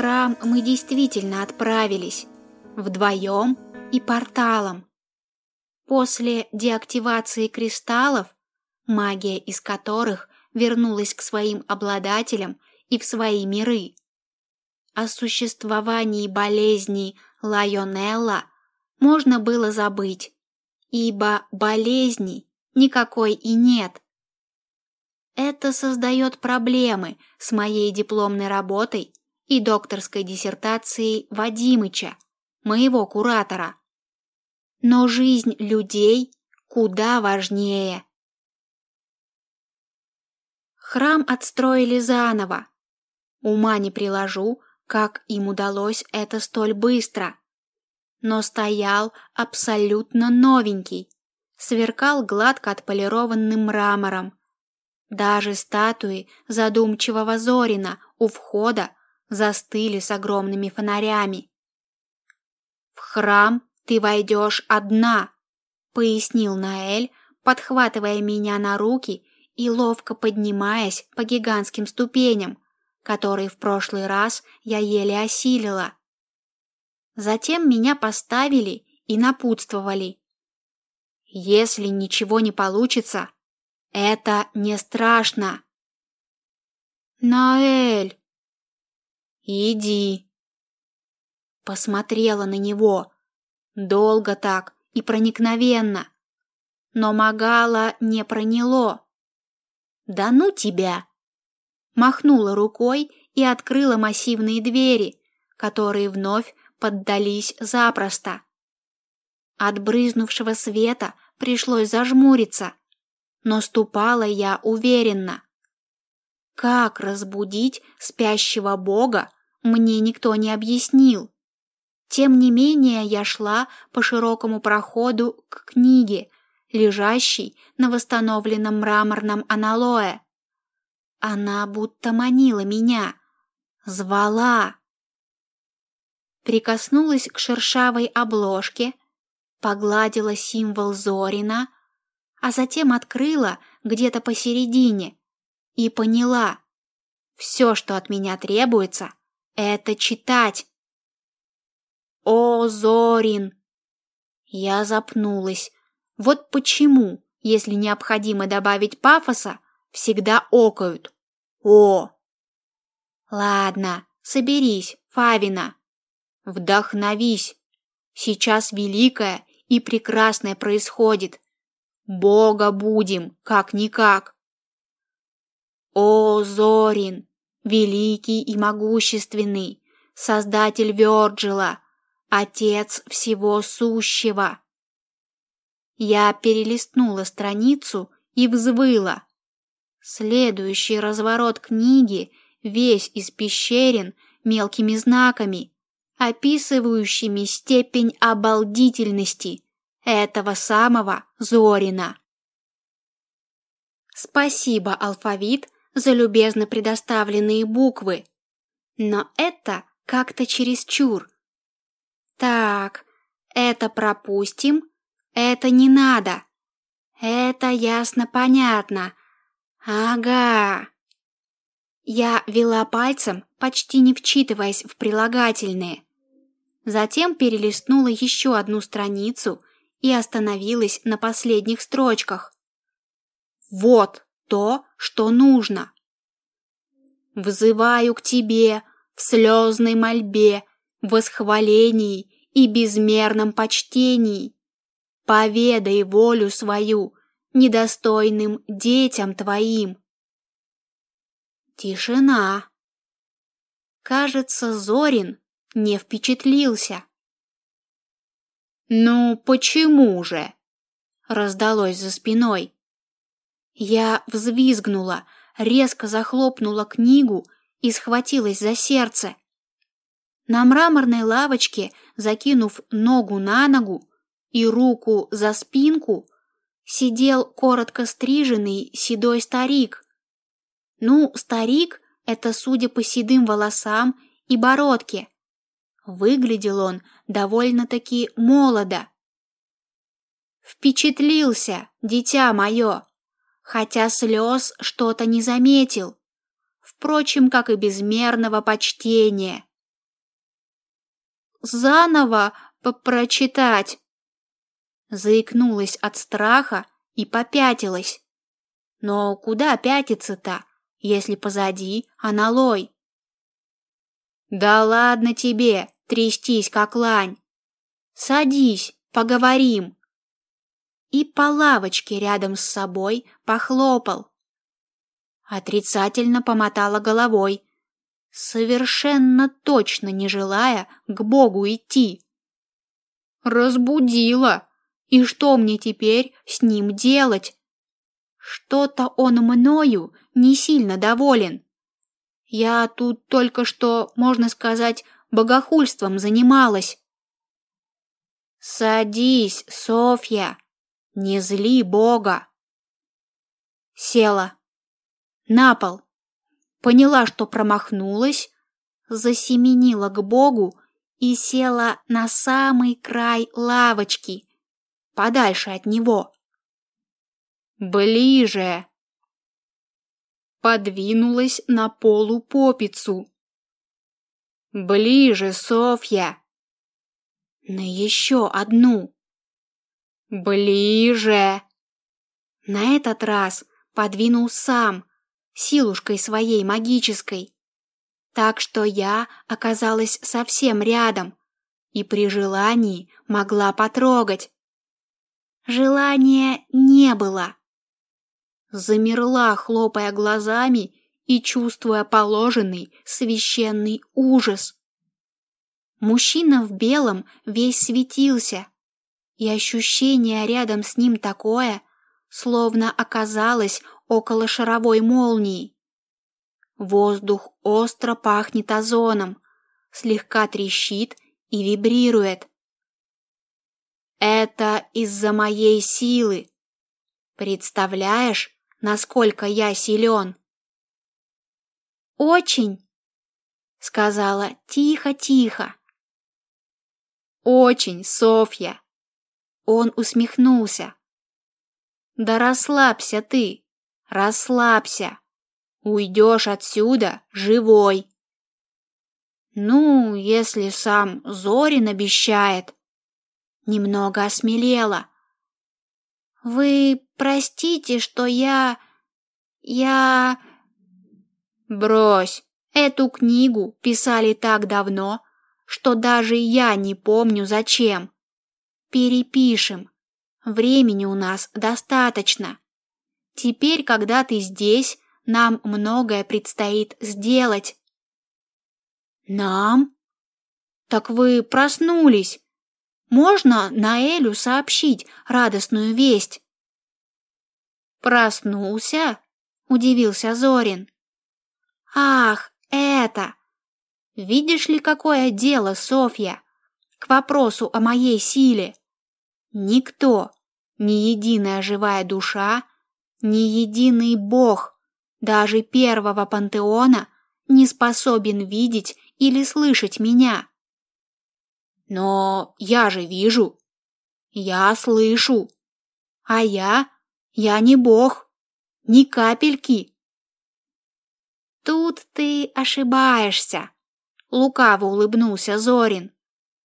храм мы действительно отправились, вдвоем и порталом. После деактивации кристаллов, магия из которых вернулась к своим обладателям и в свои миры. О существовании болезни Лайонелла можно было забыть, ибо болезни никакой и нет. Это создает проблемы с моей дипломной работой и докторской диссертацией Вадимыча, моего куратора. Но жизнь людей куда важнее. Храм отстроили заново. Ума не приложу, как им удалось это столь быстро. Но стоял абсолютно новенький, сверкал гладко отполированным мрамором. Даже статуи задумчивого Зорина у входа застыли с огромными фонарями. «В храм ты войдешь одна», — пояснил Наэль, подхватывая меня на руки и ловко поднимаясь по гигантским ступеням, которые в прошлый раз я еле осилила. Затем меня поставили и напутствовали. Если ничего не получится, это не страшно. Наэль, иди. Посмотрела на него, долго так и проникновенно, но Магала не проняло. Да ну тебя! махнула рукой и открыла массивные двери, которые вновь поддались запросто. От брызнувшего света пришлось зажмуриться, но ступала я уверенно. Как разбудить спящего бога, мне никто не объяснил. Тем не менее я шла по широкому проходу к книге, лежащей на восстановленном мраморном аналое. Она будто манила меня, звала. Прикоснулась к шершавой обложке, погладила символ Зорина, а затем открыла где-то посередине и поняла, все, что от меня требуется, это читать. О, Зорин! Я запнулась. Вот почему, если необходимо добавить пафоса, всегда окают. О! Ладно, соберись, Фавина. Вдохновись. Сейчас великое и прекрасное происходит. Бога будем, как-никак. О, Зорин, великий и могущественный, создатель Вёрджила, отец всего сущего. Я перелистнула страницу и взвыла. Следующий разворот книги весь испещрен мелкими знаками, описывающими степень обалдительности этого самого Зорина. Спасибо, алфавит, за любезно предоставленные буквы. Но это как-то чересчур. Так, это пропустим, это не надо. Это ясно-понятно. Ага. Я вела пальцем, почти не вчитываясь в прилагательные. Затем перелистнула еще одну страницу и остановилась на последних строчках. Вот то, что нужно. Взываю к тебе в слезной мольбе, восхвалении и безмерном почтении. Поведай волю свою недостойным детям твоим. Тишина. Кажется, Зорин не впечатлился. «Ну, почему же?» — раздалось за спиной. Я взвизгнула, резко захлопнула книгу и схватилась за сердце. На мраморной лавочке, закинув ногу на ногу и руку за спинку, сидел коротко стриженный седой старик. Ну, старик — это судя по седым волосам и бородке. Выглядел он довольно-таки молодо. Впечатлился, дитя мое, хотя слез что-то не заметил. Впрочем, как и безмерного почтения. заново прочитать. Заикнулась от страха и попятилась. Но куда пятиться-то, если позади аналой? Да ладно тебе трястись, как лань. Садись, поговорим. И по лавочке рядом с собой похлопал. Отрицательно помотала головой, совершенно точно не желая к Богу идти. Разбудила. И что мне теперь с ним делать? Что-то он мною не сильно доволен. Я тут только что, можно сказать, богохульством занималась. Садись, Софья, не зли Бога. Села. На пол. Поняла, что промахнулась, засеменила к Богу и села на самый край лавочки, подальше от него. Ближе. Подвинулась на полу попицу. Ближе, Софья. На еще одну. Ближе. На этот раз подвинул сам, силушкой своей магической. Так что я оказалась совсем рядом и при желании могла потрогать. Желания не было. Замерла, хлопая глазами и чувствуя положенный священный ужас. Мужчина в белом весь светился, и ощущение рядом с ним такое, словно оказалось около шаровой молнии. Воздух остро пахнет озоном, слегка трещит и вибрирует. Это из-за моей силы. Представляешь, насколько я силен? Очень, сказала тихо-тихо. Очень, Софья. Он усмехнулся. Да расслабься ты, расслабься. Уйдешь отсюда живой. Ну, если сам Зорин обещает. Немного осмелела. Вы простите, что я... я... Брось, эту книгу писали так давно, что даже я не помню зачем. Перепишем. Времени у нас достаточно. Теперь, когда ты здесь, нам многое предстоит сделать. Нам? Так вы проснулись. Можно Наэлю сообщить радостную весть? Проснулся? Удивился Зорин. Ах, это! Видишь ли, какое дело, Софья, к вопросу о моей силе? Никто, ни единая живая душа, ни единый бог даже первого пантеона не способен видеть или слышать меня. Но я же вижу, я слышу, а я, я не бог, ни капельки. Тут ты ошибаешься, лукаво улыбнулся Зорин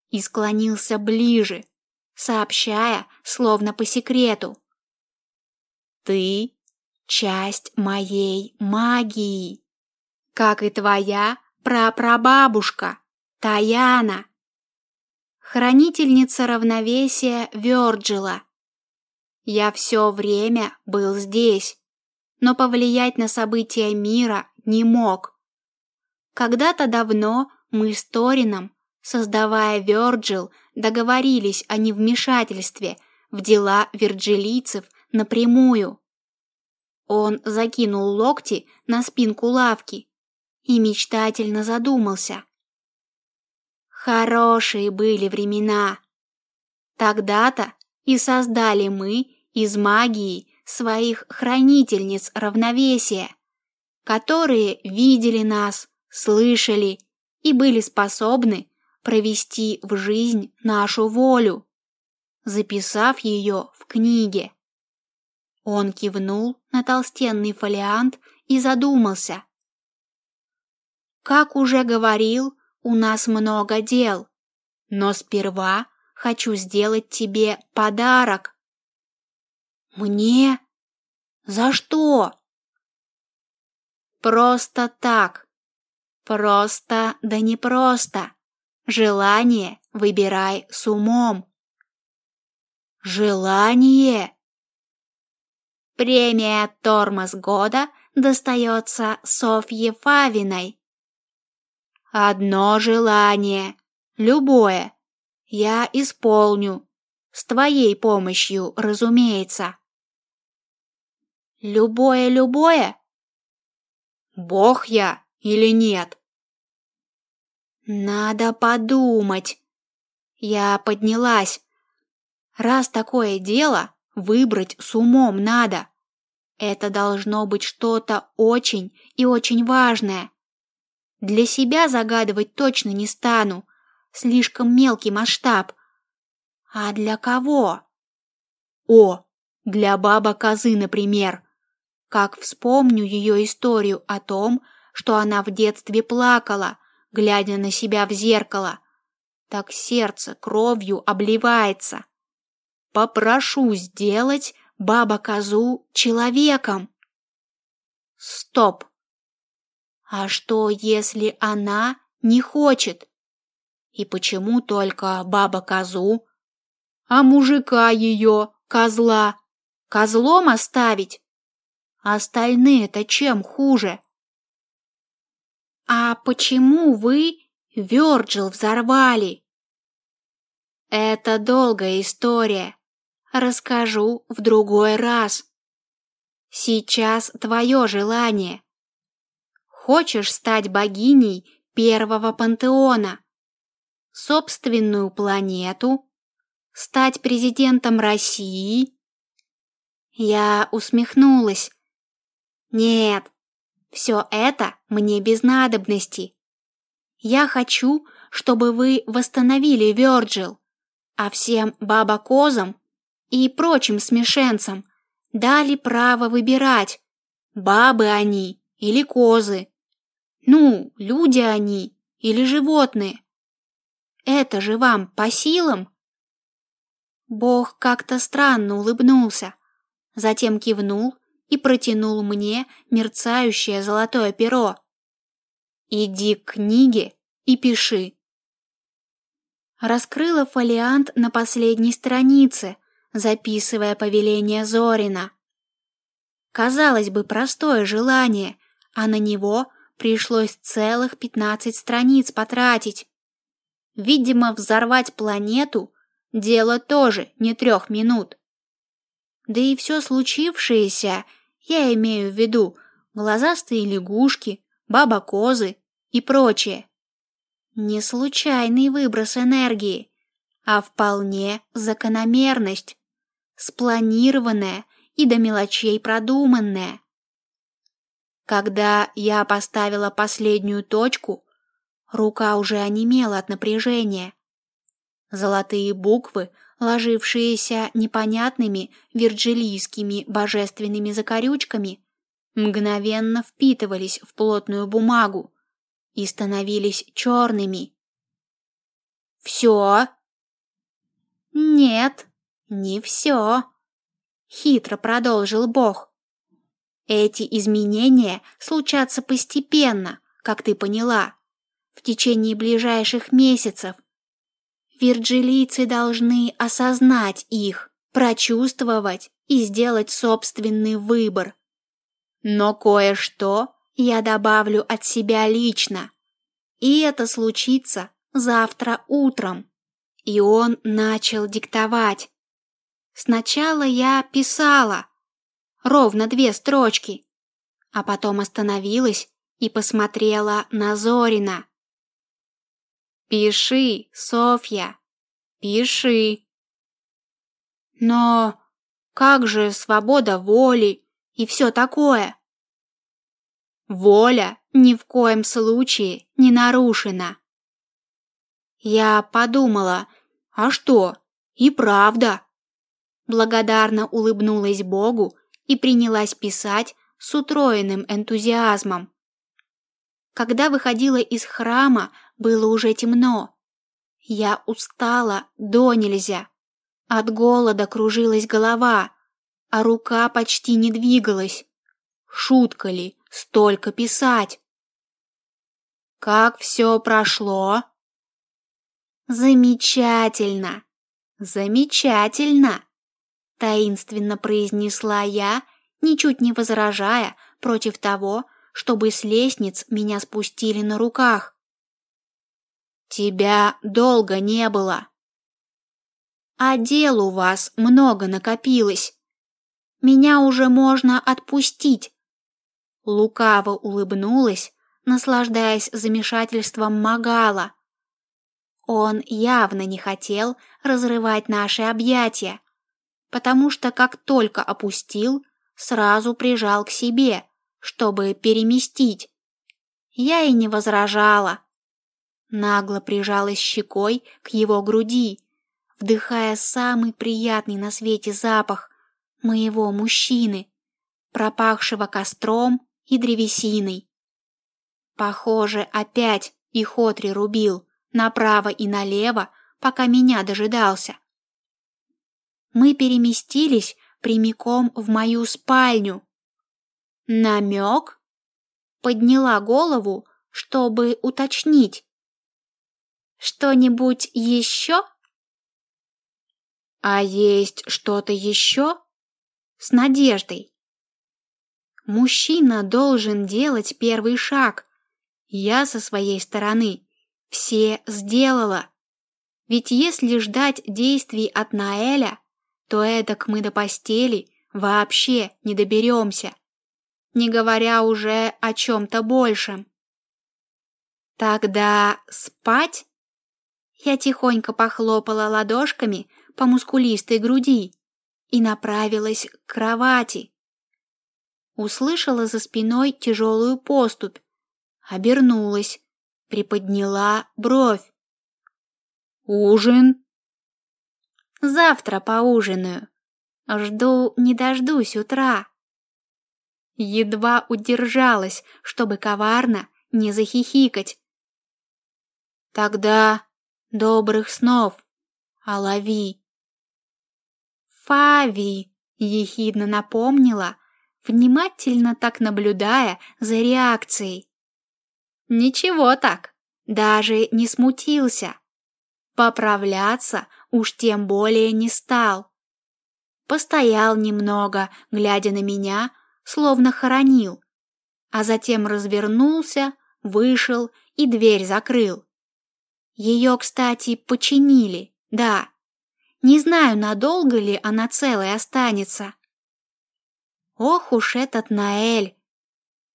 и склонился ближе, сообщая, словно по секрету. Ты часть моей магии, как и твоя прапрабабушка Таяна, хранительница равновесия Вёрджила. Я все время был здесь, но повлиять на события мира не мог. Когда-то давно мы с Торином, создавая Вёрджил, договорились о невмешательстве в дела вирджилийцев напрямую. Он закинул локти на спинку лавки и мечтательно задумался. Хорошие были времена. Тогда-то и создали мы из магии своих хранительниц равновесия, которые видели нас, слышали и были способны провести в жизнь нашу волю, записав ее в книге. Он кивнул на толстенный фолиант и задумался. Как уже говорил, у нас много дел. Но сперва хочу сделать тебе подарок. Мне? За что? Просто так. Просто да не просто. Желание выбирай с умом. Желание? Премия «Тормоз года» достается Софье Фавиной. Одно желание, любое, я исполню, с твоей помощью, разумеется. Любое-любое? Бог я или нет? Надо подумать. Я поднялась. Раз такое дело, выбрать с умом надо. Это должно быть что-то очень и очень важное. Для себя загадывать точно не стану, слишком мелкий масштаб. А для кого? О, для баба Козы, например. Как вспомню ее историю о том, что она в детстве плакала, глядя на себя в зеркало, так сердце кровью обливается. Попрошу сделать баба-козу человеком. Стоп. А что, если она не хочет? И почему только баба-козу? А мужика ее, козла, козлом оставить? Остальные-то чем хуже? А почему вы Вёрджил взорвали? Это долгая история. Расскажу в другой раз. Сейчас твое желание. Хочешь стать богиней первого пантеона? Собственную планету? Стать президентом России? Я усмехнулась. Нет, все это мне без надобности. Я хочу, чтобы вы восстановили Вёрджил, а всем баба-козам и прочим смешенцам дали право выбирать, бабы они или козы. Ну, люди они или животные. Это же вам по силам? Бог как-то странно улыбнулся, затем кивнул и протянул мне мерцающее золотое перо. «Иди к книге и пиши». Раскрыла фолиант на последней странице, записывая повеление Зорина. Казалось бы, простое желание, а на него пришлось целых пятнадцать страниц потратить. Видимо, взорвать планету – дело тоже не трех минут. Да и все случившееся, я имею в виду глазастые лягушки, баба-козы и прочее. Не случайный выброс энергии, а вполне закономерность, спланированная и до мелочей продуманная. Когда я поставила последнюю точку, рука уже онемела от напряжения. Золотые буквы – ложившиеся непонятными вирджилийскими божественными закорючками, мгновенно впитывались в плотную бумагу и становились черными. «Все?» «Нет, не все», — хитро продолжил Бог. «Эти изменения случатся постепенно, как ты поняла, в течение ближайших месяцев, Вирджилийцы должны осознать их, прочувствовать и сделать собственный выбор. Но кое-что я добавлю от себя лично. И это случится завтра утром. И он начал диктовать. Сначала я писала, ровно две строчки, а потом остановилась и посмотрела на Зорина. Пиши, Софья, пиши. Но как же свобода воли и все такое? Воля ни в коем случае не нарушена. Я подумала, а что, и правда. Благодарно улыбнулась Богу и принялась писать с утроенным энтузиазмом. Когда выходила из храма, было уже темно. Я устала до нельзя. От голода кружилась голова, а рука почти не двигалась. Шутка ли столько писать? Как все прошло? Замечательно, замечательно, таинственно произнесла я, ничуть не возражая против того, чтобы с лестниц меня спустили на руках. Тебя долго не было. А дел у вас много накопилось. Меня уже можно отпустить. Лукаво улыбнулась, наслаждаясь замешательством Магала. Он явно не хотел разрывать наши объятия, потому что как только опустил, сразу прижал к себе, чтобы переместить. Я и не возражала. Нагло прижалась щекой к его груди, вдыхая самый приятный на свете запах моего мужчины, пропахшего костром и древесиной. Похоже, опять и Хотри рубил направо и налево, пока меня дожидался. Мы переместились прямиком в мою спальню. Намек? Подняла голову, чтобы уточнить. Что-нибудь еще? А есть что-то еще? С надеждой. Мужчина должен делать первый шаг. Я со своей стороны все сделала. Ведь если ждать действий от Наэля, то эдак мы до постели вообще не доберемся, не говоря уже о чем-то большем. Тогда спать? Я тихонько похлопала ладошками по мускулистой груди и направилась к кровати. Услышала за спиной тяжелую поступь, обернулась, приподняла бровь. «Ужин?» «Завтра поужинаю. Жду не дождусь утра». Едва удержалась, чтобы коварно не захихикать. «Тогда добрых снов, Алави!» «Фави!» — ехидно напомнила, внимательно так наблюдая за реакцией. Ничего так, даже не смутился. Поправляться уж тем более не стал. Постоял немного, глядя на меня, словно хоронил, а затем развернулся, вышел и дверь закрыл. Ее, кстати, починили, да. Не знаю, надолго ли она целой останется. Ох уж этот Наэль!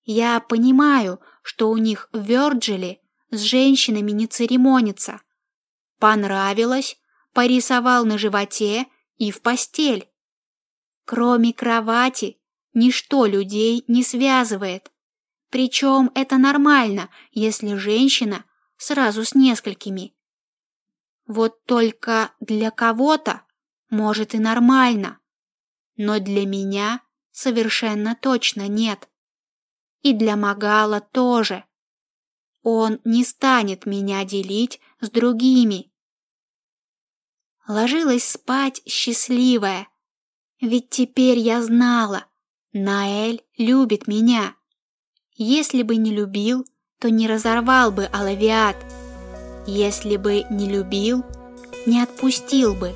Я понимаю, что у них в Вёрджиле с женщинами не церемонится. Понравилось, порисовал на животе и в постель. Кроме кровати, ничто людей не связывает. Причем это нормально, если женщина сразу с несколькими. Вот только для кого-то, может, и нормально, но для меня совершенно точно нет. И для Магала тоже. Он не станет меня делить с другими. Ложилась спать счастливая, ведь теперь я знала, Наэль любит меня. Если бы не любил, то не разорвал бы Алавиат. Если бы не любил, не отпустил бы